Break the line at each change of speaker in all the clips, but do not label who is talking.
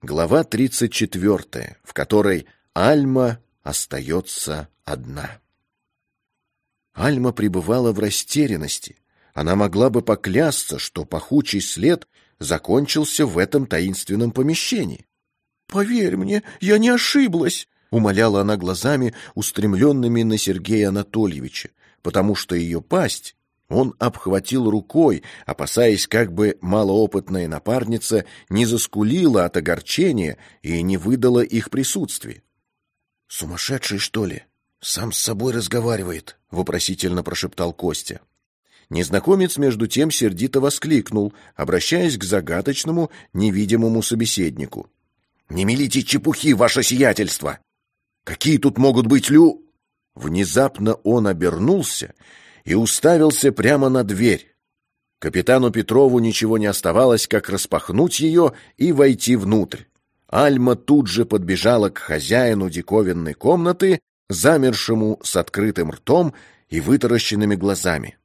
Глава 34, в которой Альма остается одна. Альма пребывала в растерянности. Она могла бы поклясться, что пахучий след закончился в этом таинственном помещении. «Поверь мне, я не ошиблась!» — умоляла она глазами, устремленными на Сергея Анатольевича, потому что ее пасть он обхватил рукой, опасаясь, как бы малоопытная напарница не заскулила от огорчения и не выдала их присутствие. «Сумасшедший, что ли? Сам с собой разговаривает», — вопросительно прошептал Костя. Незнакомец между тем сердито воскликнул, обращаясь к загадочному, невидимому собеседнику. «Не мелите чепухи, ваше сиятельство! Какие тут могут быть лю...» Внезапно он обернулся и уставился прямо на дверь. Капитану Петрову ничего не оставалось, как распахнуть ее и войти внутрь. Альма тут же подбежала к хозяину диковинной комнаты, замершему с открытым ртом и вытаращенными глазами.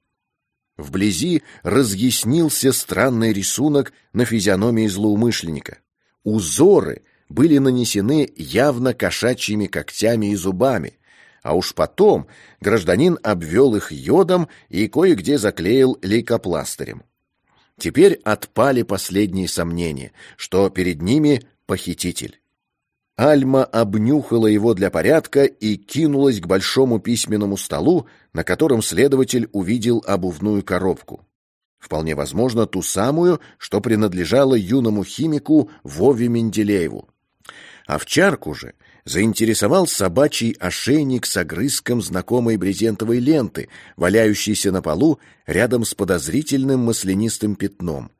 Вблизи разъяснился странный рисунок на физиономии злоумышленника. Узоры были нанесены явно кошачьими когтями и зубами, а уж потом гражданин обвел их йодом и кое-где заклеил лейкопластырем. Теперь отпали последние сомнения, что перед ними похититель. Альма обнюхала его для порядка и кинулась к большому письменному столу, на котором следователь увидел обувную коробку. Вполне возможно, ту самую, что принадлежала юному химику Вове Менделееву. Овчарку же заинтересовал собачий ошейник с огрызком знакомой брезентовой ленты, валяющийся на полу рядом с подозрительным маслянистым пятном.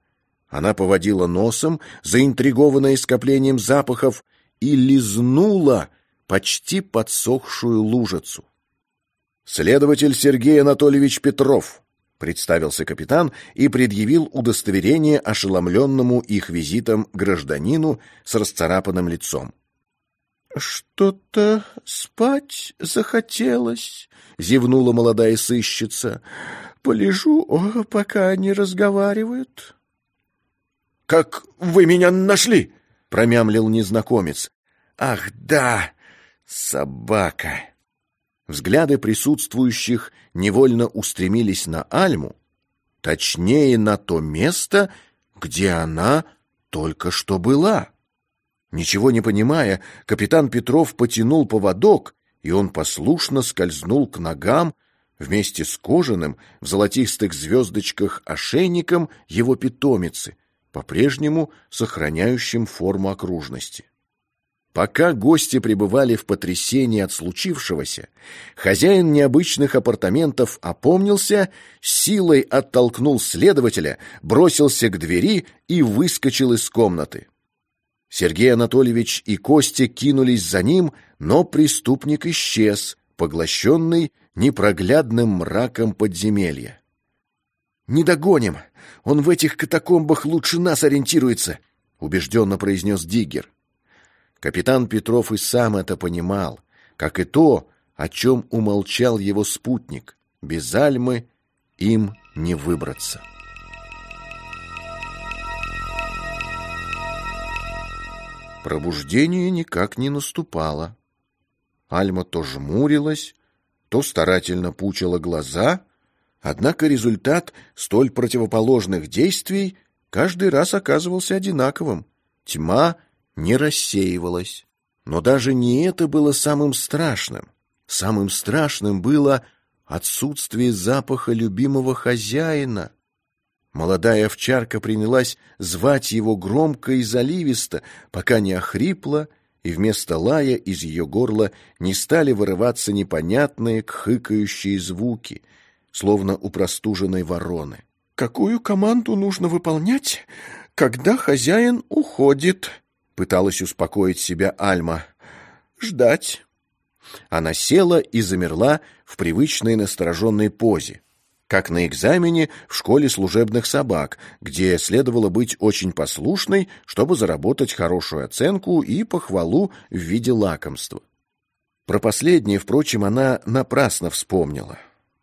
Она поводила носом, заинтригованная скоплением запахов, и лизнула почти подсохшую лужицу. «Следователь Сергей Анатольевич Петров», — представился капитан и предъявил удостоверение ошеломленному их визитом гражданину с расцарапанным лицом.
«Что-то спать захотелось», — зевнула молодая сыщица. «Полежу, пока они разговаривают».
«Как вы меня нашли?» — промямлил незнакомец. «Ах, да, собака!» Взгляды присутствующих невольно устремились на Альму, точнее, на то место, где она только что была. Ничего не понимая, капитан Петров потянул поводок, и он послушно скользнул к ногам вместе с кожаным в золотистых звездочках ошейником его питомицы, по-прежнему сохраняющим форму окружности. Пока гости пребывали в потрясении от случившегося, хозяин необычных апартаментов опомнился, силой оттолкнул следователя, бросился к двери и выскочил из комнаты. Сергей Анатольевич и Костя кинулись за ним, но преступник исчез, поглощенный непроглядным мраком подземелья. «Не догоним! Он в этих катакомбах лучше нас ориентируется!» — убежденно произнес Диггер. Капитан Петров и сам это понимал, как и то, о чем умолчал его спутник. Без Альмы им не выбраться. Пробуждение никак не наступало. Альма то жмурилась, то старательно пучила глаза, однако результат столь противоположных действий каждый раз оказывался одинаковым. Тьма не рассеивалась. Но даже не это было самым страшным. Самым страшным было отсутствие запаха любимого хозяина. Молодая овчарка принялась звать его громко и заливисто, пока не охрипла, и вместо лая из ее горла не стали вырываться непонятные кхыкающие звуки, словно у простуженной вороны.
«Какую команду нужно выполнять, когда хозяин уходит?» — пыталась успокоить себя Альма. «Ждать».
Она села и замерла в привычной настороженной позе как на экзамене в школе служебных собак, где следовало быть очень послушной, чтобы заработать хорошую оценку и похвалу в виде лакомства. Про последнее, впрочем, она напрасно вспомнила.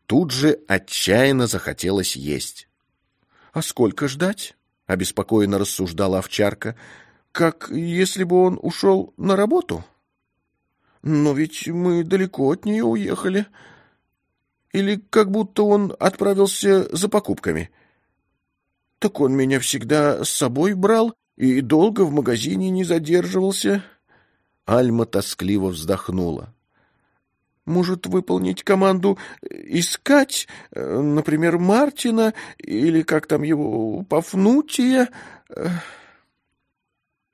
Тут же отчаянно захотелось есть.
— А сколько ждать? — обеспокоенно рассуждала овчарка. как если бы он ушел на работу. Но ведь мы далеко от нее уехали. Или как будто он отправился за покупками. Так он меня всегда с собой брал и долго в магазине не задерживался.
Альма тоскливо вздохнула.
Может, выполнить команду «искать», например, Мартина или как там его, Пафнутия?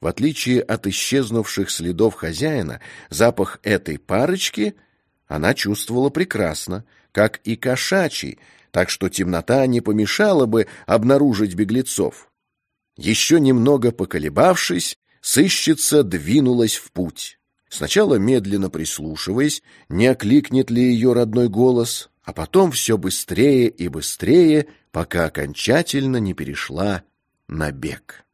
В отличие от исчезнувших следов хозяина, запах этой парочки она чувствовала прекрасно, как и кошачий, так что темнота не помешала бы обнаружить беглецов. Еще немного поколебавшись, сыщица двинулась в путь. Сначала медленно прислушиваясь, не окликнет ли ее родной голос, а потом все быстрее и быстрее, пока окончательно не перешла на бег.